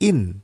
in.